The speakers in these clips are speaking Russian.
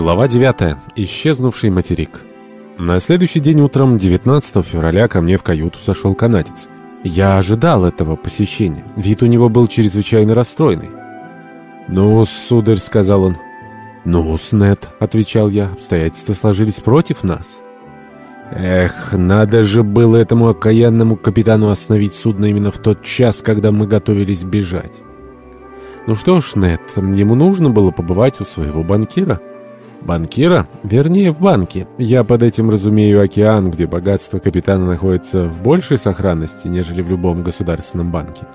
Глава 9. Исчезнувший материк. На следующий день утром, 19 февраля, ко мне в каюту сошел канадец. Я ожидал этого посещения. Вид у него был чрезвычайно расстроенный. «Ну, сударь», — сказал он. «Ну, Снет», — отвечал я, — «обстоятельства сложились против нас». Эх, надо же было этому окаянному капитану остановить судно именно в тот час, когда мы готовились бежать. Ну что ж, Нет, ему нужно было побывать у своего банкира. Банкира? Вернее, в банке. Я под этим разумею океан, где богатство капитана находится в большей сохранности, нежели в любом государственном банке.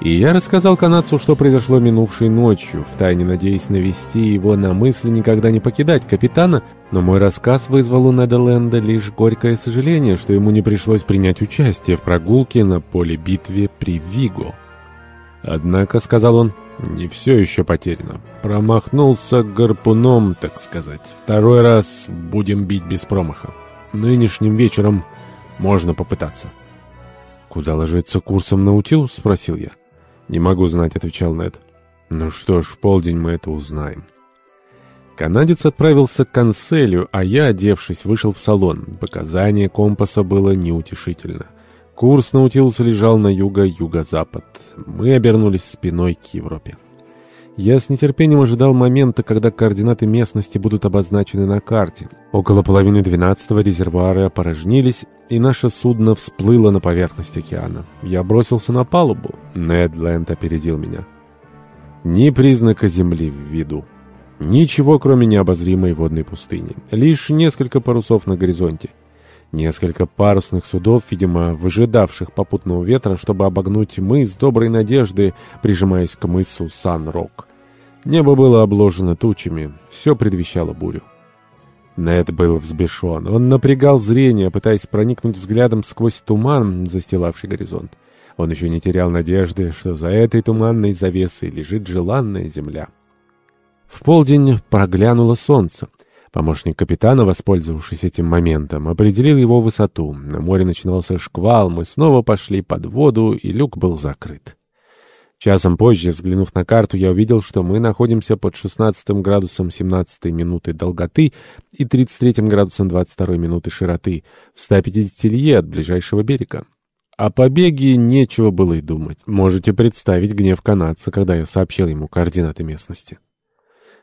И я рассказал канадцу, что произошло минувшей ночью, втайне надеясь навести его на мысль никогда не покидать капитана, но мой рассказ вызвал у Неделенда лишь горькое сожаление, что ему не пришлось принять участие в прогулке на поле битве при Виго. Однако, — сказал он, — не все еще потеряно. Промахнулся гарпуном, так сказать. Второй раз будем бить без промаха. Нынешним вечером можно попытаться. «Куда ложиться курсом Наутилус?» — спросил я. «Не могу знать», — отвечал Нед. «Ну что ж, в полдень мы это узнаем». Канадец отправился к канцелю, а я, одевшись, вышел в салон. Показание компаса было неутешительно. Курс Наутилуса лежал на юго-юго-запад. Мы обернулись спиной к Европе. Я с нетерпением ожидал момента, когда координаты местности будут обозначены на карте. Около половины двенадцатого резервуары опорожнились, и наше судно всплыло на поверхность океана. Я бросился на палубу. Нед Ленд опередил меня. Ни признака земли в виду. Ничего, кроме необозримой водной пустыни. Лишь несколько парусов на горизонте. Несколько парусных судов, видимо, выжидавших попутного ветра, чтобы обогнуть мыс доброй надежды, прижимаясь к мысу Сан-Рок. Небо было обложено тучами, все предвещало бурю. Нед был взбешен. Он напрягал зрение, пытаясь проникнуть взглядом сквозь туман, застилавший горизонт. Он еще не терял надежды, что за этой туманной завесой лежит желанная земля. В полдень проглянуло солнце. Помощник капитана, воспользовавшись этим моментом, определил его высоту. На море начинался шквал, мы снова пошли под воду, и люк был закрыт. Часом позже, взглянув на карту, я увидел, что мы находимся под 16 градусом 17 минуты долготы и 33 градусом 22 минуты широты, в 150 лье от ближайшего берега. О побеге нечего было и думать. Можете представить гнев канадца, когда я сообщил ему координаты местности.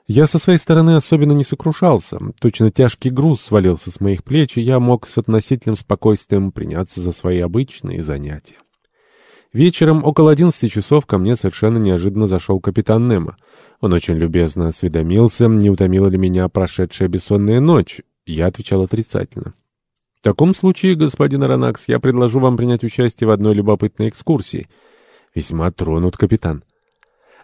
Я со своей стороны особенно не сокрушался. Точно тяжкий груз свалился с моих плеч, и я мог с относительным спокойствием приняться за свои обычные занятия. Вечером около одиннадцати часов ко мне совершенно неожиданно зашел капитан Немо. Он очень любезно осведомился, не утомила ли меня прошедшая бессонная ночь. Я отвечал отрицательно. «В таком случае, господин Аронакс, я предложу вам принять участие в одной любопытной экскурсии». Весьма тронут капитан.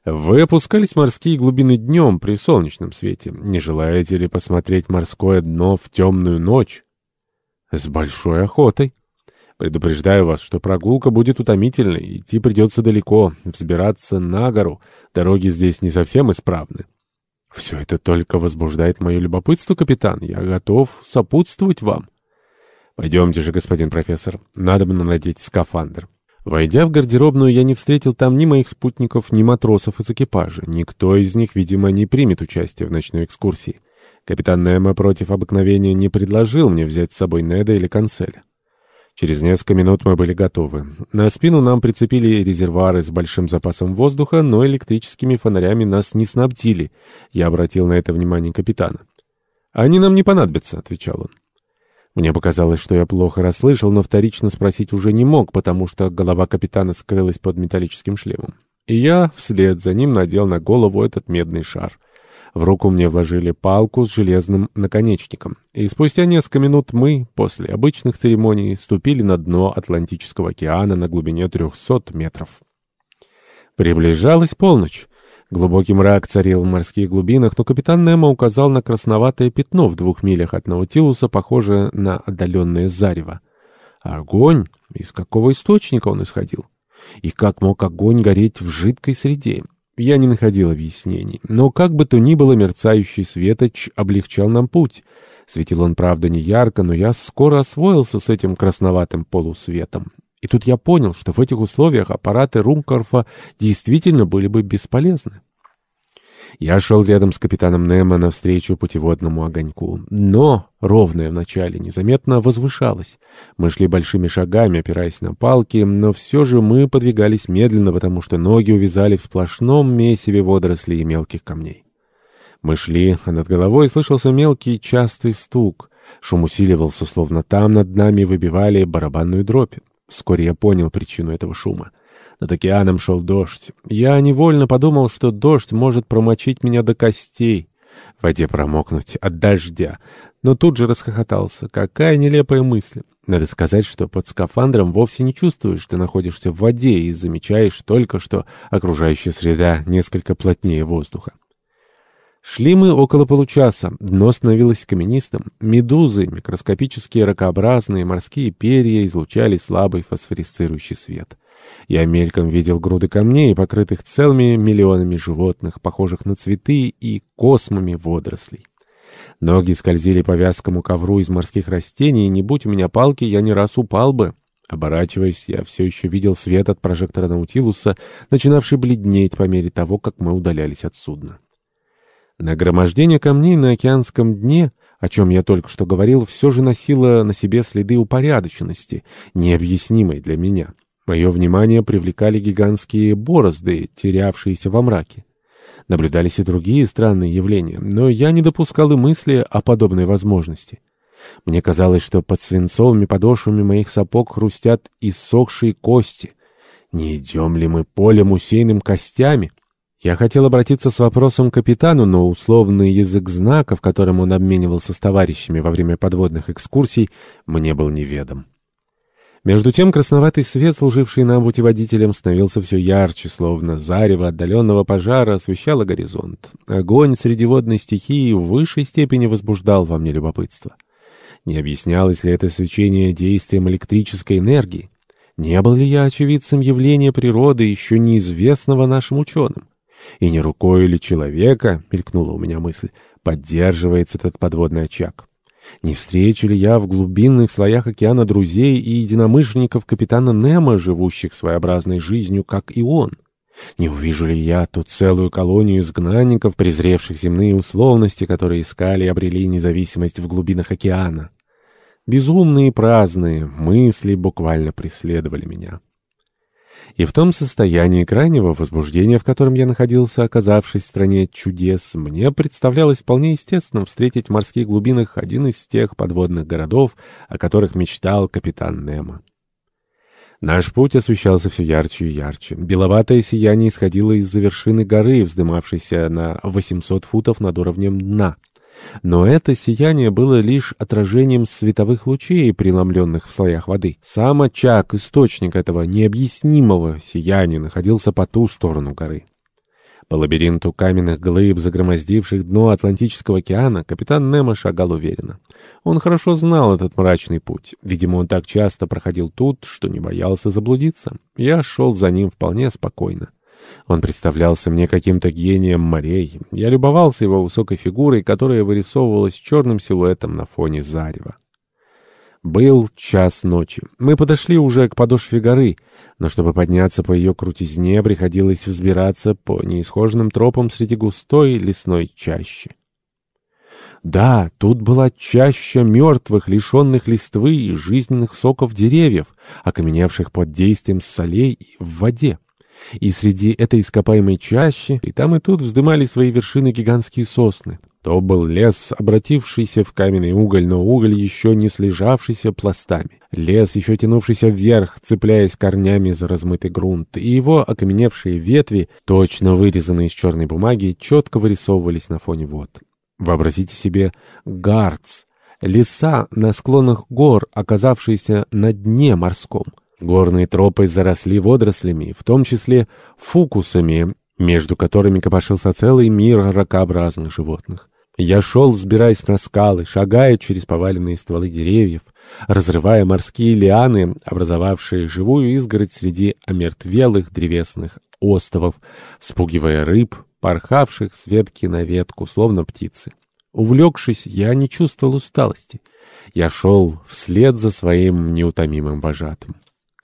Вы опускались в морские глубины днем при солнечном свете. Не желаете ли посмотреть морское дно в темную ночь? С большой охотой. Предупреждаю вас, что прогулка будет утомительной, идти придется далеко, взбираться на гору. Дороги здесь не совсем исправны. Все это только возбуждает мое любопытство, капитан. Я готов сопутствовать вам. Пойдемте же, господин профессор. Надо бы надеть скафандр. Войдя в гардеробную, я не встретил там ни моих спутников, ни матросов из экипажа. Никто из них, видимо, не примет участие в ночной экскурсии. Капитан Немо против обыкновения не предложил мне взять с собой Неда или Канцеля. Через несколько минут мы были готовы. На спину нам прицепили резервуары с большим запасом воздуха, но электрическими фонарями нас не снабдили. Я обратил на это внимание капитана. «Они нам не понадобятся», — отвечал он. Мне показалось, что я плохо расслышал, но вторично спросить уже не мог, потому что голова капитана скрылась под металлическим шлемом. И я вслед за ним надел на голову этот медный шар. В руку мне вложили палку с железным наконечником. И спустя несколько минут мы, после обычных церемоний, ступили на дно Атлантического океана на глубине 300 метров. Приближалась полночь. Глубокий мрак царил в морских глубинах, но капитан Немо указал на красноватое пятно в двух милях от Наутилуса, похожее на отдаленное зарево. Огонь? Из какого источника он исходил? И как мог огонь гореть в жидкой среде? Я не находил объяснений. Но как бы то ни было, мерцающий светоч облегчал нам путь. Светил он, правда, не ярко, но я скоро освоился с этим красноватым полусветом. И тут я понял, что в этих условиях аппараты Румкорфа действительно были бы бесполезны. Я шел рядом с капитаном Немо навстречу путеводному огоньку. Но ровное вначале незаметно возвышалось. Мы шли большими шагами, опираясь на палки, но все же мы подвигались медленно, потому что ноги увязали в сплошном месиве водорослей и мелких камней. Мы шли, а над головой слышался мелкий частый стук. Шум усиливался, словно там над нами выбивали барабанную дробь. Вскоре я понял причину этого шума. Над океаном шел дождь. Я невольно подумал, что дождь может промочить меня до костей. В воде промокнуть от дождя. Но тут же расхохотался. Какая нелепая мысль. Надо сказать, что под скафандром вовсе не чувствуешь, что находишься в воде и замечаешь только, что окружающая среда несколько плотнее воздуха. Шли мы около получаса. Дно становилось каменистым. Медузы, микроскопические ракообразные морские перья излучали слабый фосфорисцирующий свет. Я мельком видел груды камней, покрытых целыми миллионами животных, похожих на цветы и космами водорослей. Ноги скользили по вязкому ковру из морских растений, и не будь у меня палки, я не раз упал бы. Оборачиваясь, я все еще видел свет от прожектора Наутилуса, начинавший бледнеть по мере того, как мы удалялись от судна. Нагромождение камней на океанском дне, о чем я только что говорил, все же носило на себе следы упорядоченности, необъяснимой для меня. Мое внимание привлекали гигантские борозды, терявшиеся во мраке. Наблюдались и другие странные явления, но я не допускал и мысли о подобной возможности. Мне казалось, что под свинцовыми подошвами моих сапог хрустят иссохшие кости. Не идем ли мы полем, усеянным костями? Я хотел обратиться с вопросом к капитану, но условный язык знаков, которым он обменивался с товарищами во время подводных экскурсий, мне был неведом. Между тем красноватый свет, служивший нам путеводителем, становился все ярче, словно зарево отдаленного пожара освещало горизонт. Огонь среди водной стихии в высшей степени возбуждал во мне любопытство. Не объяснялось ли это свечение действием электрической энергии? Не был ли я очевидцем явления природы, еще неизвестного нашим ученым? И не рукой ли человека, мелькнула у меня мысль, поддерживается этот подводный очаг? Не встречу ли я в глубинных слоях океана друзей и единомышленников капитана Немо, живущих своеобразной жизнью, как и он? Не увижу ли я ту целую колонию изгнанников, презревших земные условности, которые искали и обрели независимость в глубинах океана? Безумные и праздные мысли буквально преследовали меня. И в том состоянии крайнего возбуждения, в котором я находился, оказавшись в стране чудес, мне представлялось вполне естественным встретить в морских глубинах один из тех подводных городов, о которых мечтал капитан Немо. Наш путь освещался все ярче и ярче. Беловатое сияние исходило из-за вершины горы, вздымавшейся на 800 футов над уровнем дна. Но это сияние было лишь отражением световых лучей, преломленных в слоях воды. Сам очаг, источник этого необъяснимого сияния, находился по ту сторону горы. По лабиринту каменных глыб, загромоздивших дно Атлантического океана, капитан Немо шагал уверенно. Он хорошо знал этот мрачный путь. Видимо, он так часто проходил тут, что не боялся заблудиться. Я шел за ним вполне спокойно. Он представлялся мне каким-то гением морей. Я любовался его высокой фигурой, которая вырисовывалась черным силуэтом на фоне зарева. Был час ночи. Мы подошли уже к подошве горы, но чтобы подняться по ее крутизне, приходилось взбираться по неисхоженным тропам среди густой лесной чащи. Да, тут была чаща мертвых, лишенных листвы и жизненных соков деревьев, окаменевших под действием солей в воде. И среди этой ископаемой чащи и там и тут вздымали свои вершины гигантские сосны. То был лес, обратившийся в каменный уголь, но уголь еще не слежавшийся пластами. Лес, еще тянувшийся вверх, цепляясь корнями за размытый грунт, и его окаменевшие ветви, точно вырезанные из черной бумаги, четко вырисовывались на фоне вод. Вообразите себе Гарц, леса на склонах гор, оказавшиеся на дне морском. Горные тропы заросли водорослями, в том числе фукусами, между которыми копошился целый мир ракообразных животных. Я шел, взбираясь на скалы, шагая через поваленные стволы деревьев, разрывая морские лианы, образовавшие живую изгородь среди омертвелых древесных остовов, спугивая рыб, порхавших с ветки на ветку, словно птицы. Увлекшись, я не чувствовал усталости. Я шел вслед за своим неутомимым вожатым.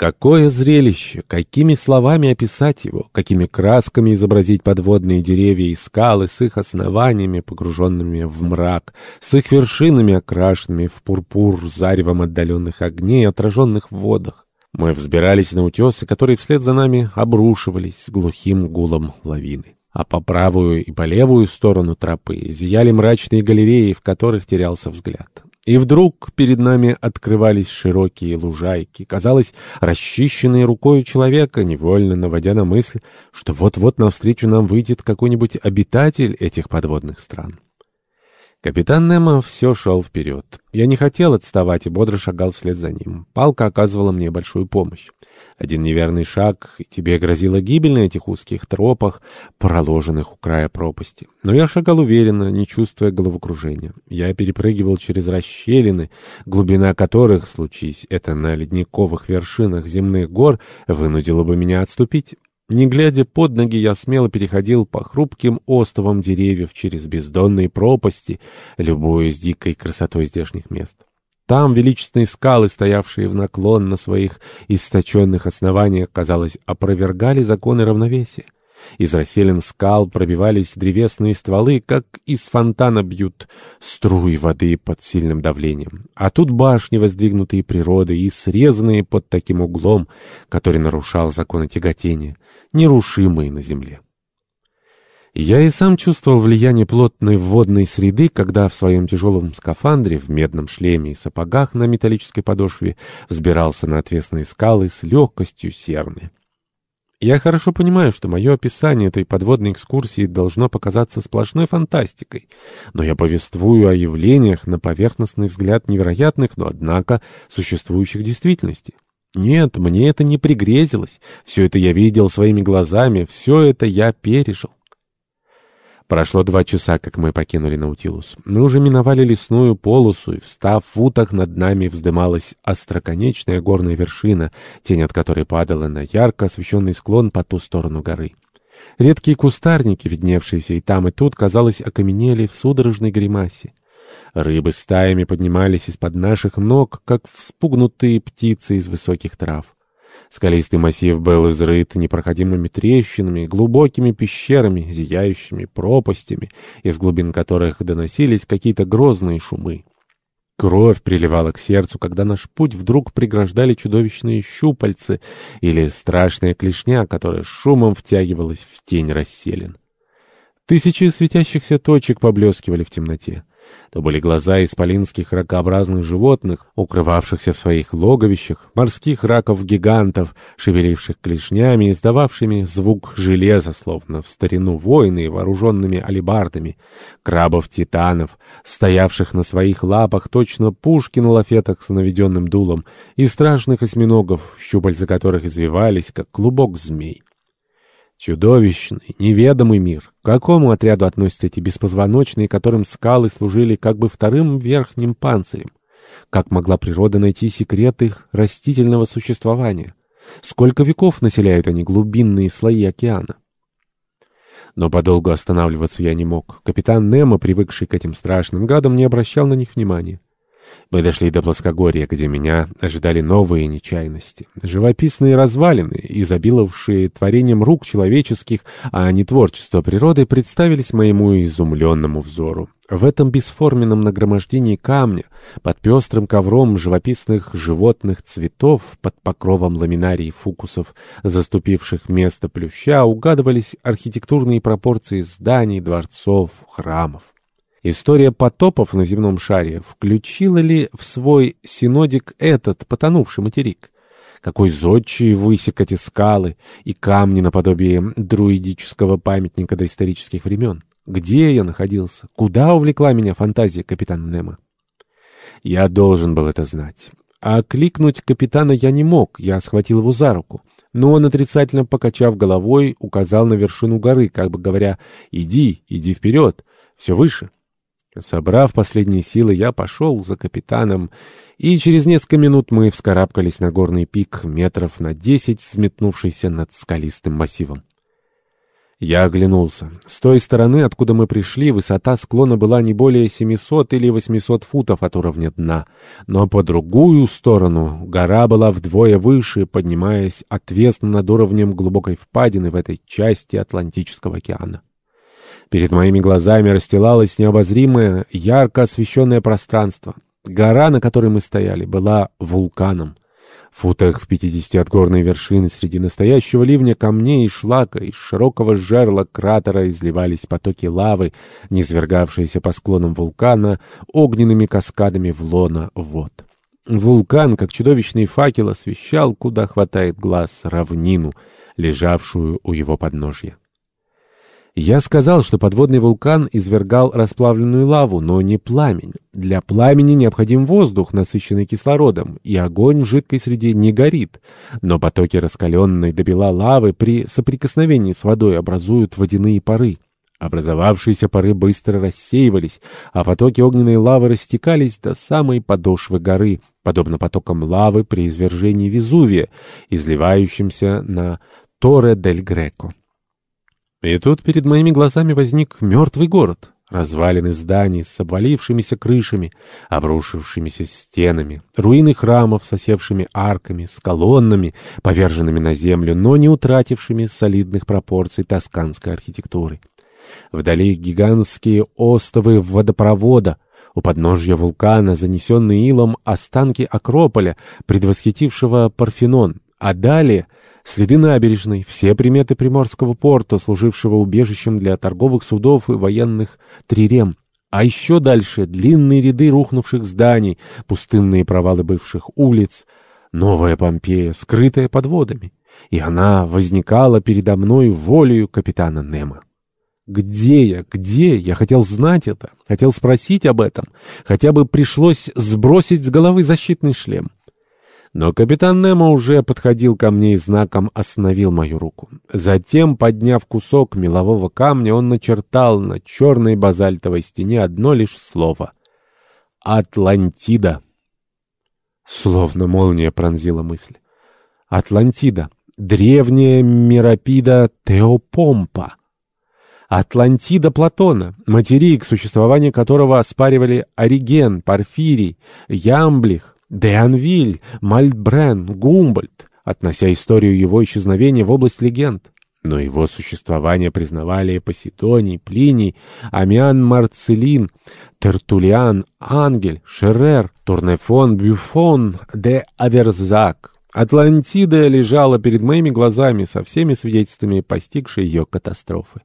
Какое зрелище! Какими словами описать его? Какими красками изобразить подводные деревья и скалы с их основаниями, погруженными в мрак, с их вершинами, окрашенными в пурпур заревом отдаленных огней, отраженных в водах? Мы взбирались на утесы, которые вслед за нами обрушивались с глухим гулом лавины. А по правую и по левую сторону тропы зияли мрачные галереи, в которых терялся взгляд. И вдруг перед нами открывались широкие лужайки, казалось, расчищенные рукой человека, невольно наводя на мысль, что вот-вот навстречу нам выйдет какой-нибудь обитатель этих подводных стран. Капитан Немо все шел вперед. Я не хотел отставать и бодро шагал вслед за ним. Палка оказывала мне большую помощь. Один неверный шаг, и тебе грозила гибель на этих узких тропах, проложенных у края пропасти. Но я шагал уверенно, не чувствуя головокружения. Я перепрыгивал через расщелины, глубина которых, случись это на ледниковых вершинах земных гор, вынудила бы меня отступить. Не глядя под ноги, я смело переходил по хрупким остовам деревьев через бездонные пропасти, любуясь дикой красотой здешних мест. Там величественные скалы, стоявшие в наклон на своих источенных основаниях, казалось, опровергали законы равновесия. Из расселен скал пробивались древесные стволы, как из фонтана бьют струи воды под сильным давлением. А тут башни, воздвигнутые природой и срезанные под таким углом, который нарушал законы тяготения, нерушимые на земле. Я и сам чувствовал влияние плотной водной среды, когда в своем тяжелом скафандре, в медном шлеме и сапогах на металлической подошве взбирался на отвесные скалы с легкостью серны. Я хорошо понимаю, что мое описание этой подводной экскурсии должно показаться сплошной фантастикой, но я повествую о явлениях, на поверхностный взгляд невероятных, но, однако, существующих действительности. Нет, мне это не пригрезилось, все это я видел своими глазами, все это я пережил. Прошло два часа, как мы покинули Наутилус. Мы уже миновали лесную полосу, и, в утах, над нами вздымалась остроконечная горная вершина, тень от которой падала на ярко освещенный склон по ту сторону горы. Редкие кустарники, видневшиеся и там, и тут, казалось, окаменели в судорожной гримасе. Рыбы стаями поднимались из-под наших ног, как вспугнутые птицы из высоких трав. Скалистый массив был изрыт непроходимыми трещинами, глубокими пещерами, зияющими пропастями, из глубин которых доносились какие-то грозные шумы. Кровь приливала к сердцу, когда наш путь вдруг преграждали чудовищные щупальцы или страшная клешня, которая шумом втягивалась в тень расселин. Тысячи светящихся точек поблескивали в темноте то были глаза исполинских ракообразных животных, укрывавшихся в своих логовищах, морских раков-гигантов, шевеливших клешнями, издававшими звук железа, словно в старину воины, вооруженными алебардами, крабов-титанов, стоявших на своих лапах точно пушки на лафетах с наведенным дулом, и страшных осьминогов, щупальца которых извивались, как клубок змей. Чудовищный, неведомый мир. К какому отряду относятся эти беспозвоночные, которым скалы служили как бы вторым верхним панцирем? Как могла природа найти секрет их растительного существования? Сколько веков населяют они глубинные слои океана? Но подолгу останавливаться я не мог. Капитан Немо, привыкший к этим страшным гадам, не обращал на них внимания. Мы дошли до плоскогорья, где меня ожидали новые нечаянности. Живописные развалины, изобиловавшие творением рук человеческих, а не творчество природы, представились моему изумленному взору. В этом бесформенном нагромождении камня, под пестрым ковром живописных животных цветов, под покровом ламинарий фукусов, заступивших место плюща, угадывались архитектурные пропорции зданий, дворцов, храмов. История потопов на земном шаре включила ли в свой синодик этот потонувший материк? Какой зодчий высек эти скалы и камни наподобие друидического памятника доисторических времен? Где я находился? Куда увлекла меня фантазия капитана Немо? Я должен был это знать. А кликнуть капитана я не мог, я схватил его за руку. Но он, отрицательно покачав головой, указал на вершину горы, как бы говоря, «Иди, иди вперед, все выше». Собрав последние силы, я пошел за капитаном, и через несколько минут мы вскарабкались на горный пик метров на десять, взметнувшийся над скалистым массивом. Я оглянулся. С той стороны, откуда мы пришли, высота склона была не более 700 или 800 футов от уровня дна. Но по другую сторону гора была вдвое выше, поднимаясь отвесно над уровнем глубокой впадины в этой части Атлантического океана. Перед моими глазами расстилалось необозримое, ярко освещенное пространство. Гора, на которой мы стояли, была вулканом футах в пятидесяти от горной вершины среди настоящего ливня камней и шлака из широкого жерла кратера изливались потоки лавы, низвергавшиеся по склонам вулкана огненными каскадами в лона вод. Вулкан, как чудовищный факел, освещал, куда хватает глаз, равнину, лежавшую у его подножья. Я сказал, что подводный вулкан извергал расплавленную лаву, но не пламень. Для пламени необходим воздух, насыщенный кислородом, и огонь в жидкой среде не горит. Но потоки раскаленной до бела лавы при соприкосновении с водой образуют водяные пары. Образовавшиеся пары быстро рассеивались, а потоки огненной лавы растекались до самой подошвы горы, подобно потокам лавы при извержении Везувия, изливающимся на Торе-дель-Греко. И тут перед моими глазами возник мертвый город. Развалины зданий с обвалившимися крышами, обрушившимися стенами, руины храмов с осевшими арками, с колоннами, поверженными на землю, но не утратившими солидных пропорций тосканской архитектуры. Вдали гигантские остовы водопровода, у подножья вулкана, занесенные илом, останки Акрополя, предвосхитившего Парфенон, а далее — Следы набережной, все приметы Приморского порта, служившего убежищем для торговых судов и военных трирем. А еще дальше длинные ряды рухнувших зданий, пустынные провалы бывших улиц, новая Помпея, скрытая под водами. И она возникала передо мной волею капитана Немо. Где я? Где? Я хотел знать это. Хотел спросить об этом. Хотя бы пришлось сбросить с головы защитный шлем. Но капитан Немо уже подходил ко мне и знаком остановил мою руку. Затем, подняв кусок мелового камня, он начертал на черной базальтовой стене одно лишь слово — «Атлантида». Словно молния пронзила мысль. Атлантида. Древняя Меропида Теопомпа. Атлантида Платона, материк, существование которого оспаривали Ориген, Порфирий, Ямблих, Д'Анвиль, Мальт-Брен, Гумбольд, относя историю его исчезновения в область легенд. Но его существование признавали Посидоний, Плиний, Аммиан Марцелин, Тертулиан, Ангель, Шерер, Турнефон, Бюфон, де Аверзак. Атлантида лежала перед моими глазами со всеми свидетельствами постигшей ее катастрофы.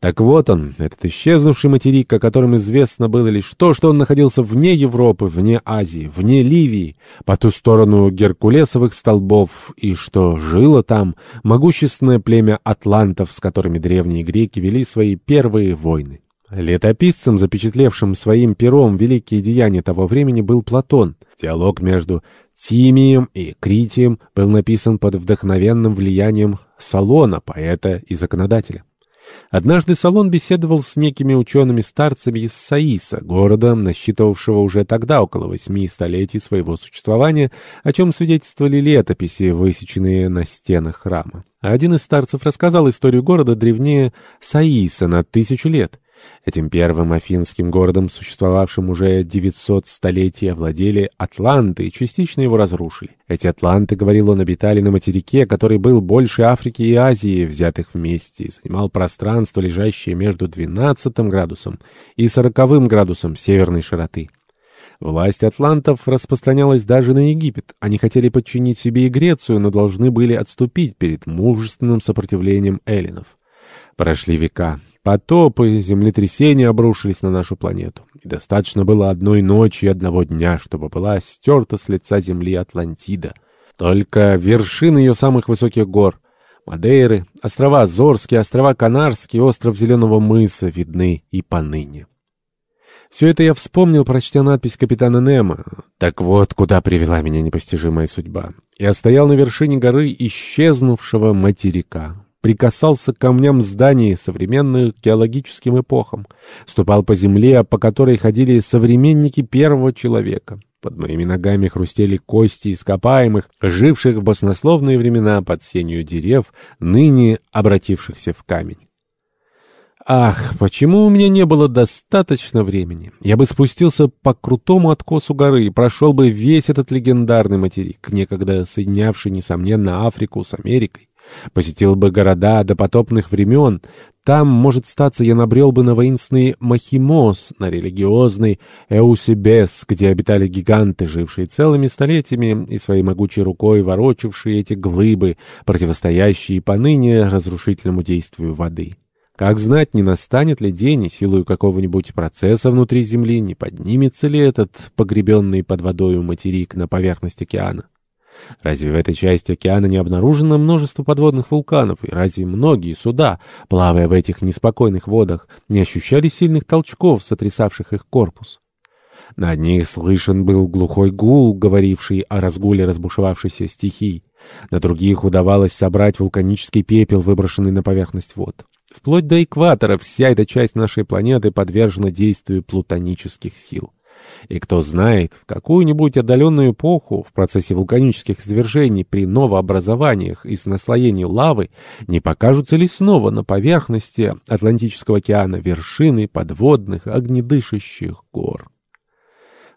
Так вот он, этот исчезнувший материк, о котором известно было лишь то, что он находился вне Европы, вне Азии, вне Ливии, по ту сторону Геркулесовых столбов, и что жило там могущественное племя атлантов, с которыми древние греки вели свои первые войны. Летописцем, запечатлевшим своим пером великие деяния того времени, был Платон. Диалог между Тимием и Критием был написан под вдохновенным влиянием Салона, поэта и законодателя. Однажды Салон беседовал с некими учеными-старцами из Саиса, города, насчитывавшего уже тогда около восьми столетий своего существования, о чем свидетельствовали летописи, высеченные на стенах храма. Один из старцев рассказал историю города древнее Саиса на тысячу лет. Этим первым афинским городом, существовавшим уже 900 столетий, овладели атланты и частично его разрушили. Эти атланты, говорил он, обитали на материке, который был больше Африки и Азии, взятых вместе, и занимал пространство, лежащее между 12 градусом и 40 градусом северной широты. Власть атлантов распространялась даже на Египет. Они хотели подчинить себе и Грецию, но должны были отступить перед мужественным сопротивлением эллинов. Прошли века. Потопы, землетрясения обрушились на нашу планету. И достаточно было одной ночи и одного дня, чтобы была стерта с лица Земли Атлантида. Только вершины ее самых высоких гор — Мадейры, острова Азорские, острова Канарские, остров Зеленого мыса — видны и поныне. Все это я вспомнил, прочтя надпись капитана Немо. Так вот, куда привела меня непостижимая судьба. Я стоял на вершине горы исчезнувшего материка прикасался к камням зданий, современных геологическим эпохам, ступал по земле, по которой ходили современники первого человека. Под моими ногами хрустели кости ископаемых, живших в баснословные времена под сенью дерев, ныне обратившихся в камень. Ах, почему у меня не было достаточно времени? Я бы спустился по крутому откосу горы и прошел бы весь этот легендарный материк, некогда соединявший, несомненно, Африку с Америкой. Посетил бы города до потопных времен. Там, может статься, я набрел бы на воинственный Махимос, на религиозный Эусибес, где обитали гиганты, жившие целыми столетиями и своей могучей рукой ворочавшие эти глыбы, противостоящие поныне разрушительному действию воды. Как знать, не настанет ли день, и силою какого-нибудь процесса внутри Земли не поднимется ли этот погребенный под водою материк на поверхность океана? Разве в этой части океана не обнаружено множество подводных вулканов, и разве многие суда, плавая в этих неспокойных водах, не ощущали сильных толчков, сотрясавших их корпус? На одних слышен был глухой гул, говоривший о разгуле разбушевавшейся стихий. На других удавалось собрать вулканический пепел, выброшенный на поверхность вод. Вплоть до экватора вся эта часть нашей планеты подвержена действию плутонических сил. И кто знает, в какую-нибудь отдаленную эпоху в процессе вулканических извержений при новообразованиях и с лавы не покажутся ли снова на поверхности Атлантического океана вершины подводных огнедышащих гор.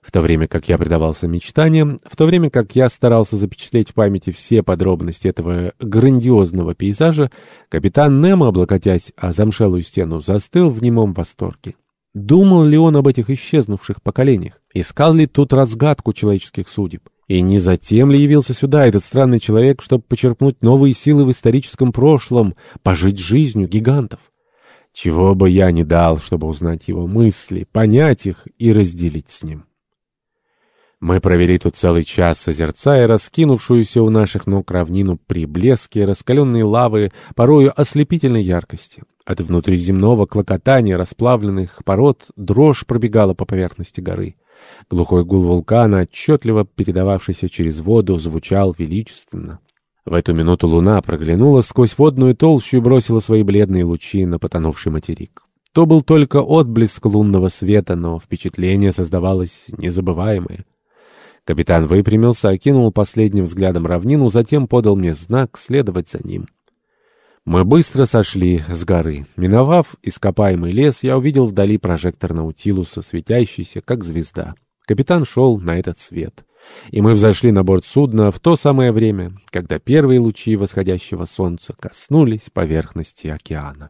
В то время как я предавался мечтаниям, в то время как я старался запечатлеть в памяти все подробности этого грандиозного пейзажа, капитан Немо, облокотясь о замшелую стену, застыл в немом восторге. Думал ли он об этих исчезнувших поколениях? Искал ли тут разгадку человеческих судеб? И не затем ли явился сюда этот странный человек, чтобы почерпнуть новые силы в историческом прошлом, пожить жизнью гигантов? Чего бы я ни дал, чтобы узнать его мысли, понять их и разделить с ним. Мы провели тут целый час, созерцая раскинувшуюся у наших ног равнину при блеске раскаленной лавы, порою ослепительной яркости. От внутриземного клокотания расплавленных пород дрожь пробегала по поверхности горы. Глухой гул вулкана, отчетливо передававшийся через воду, звучал величественно. В эту минуту луна проглянула сквозь водную толщу и бросила свои бледные лучи на потонувший материк. То был только отблеск лунного света, но впечатление создавалось незабываемое. Капитан выпрямился, окинул последним взглядом равнину, затем подал мне знак следовать за ним. Мы быстро сошли с горы. Миновав ископаемый лес, я увидел вдали прожектор Наутилуса, светящийся, как звезда. Капитан шел на этот свет. И мы взошли на борт судна в то самое время, когда первые лучи восходящего солнца коснулись поверхности океана.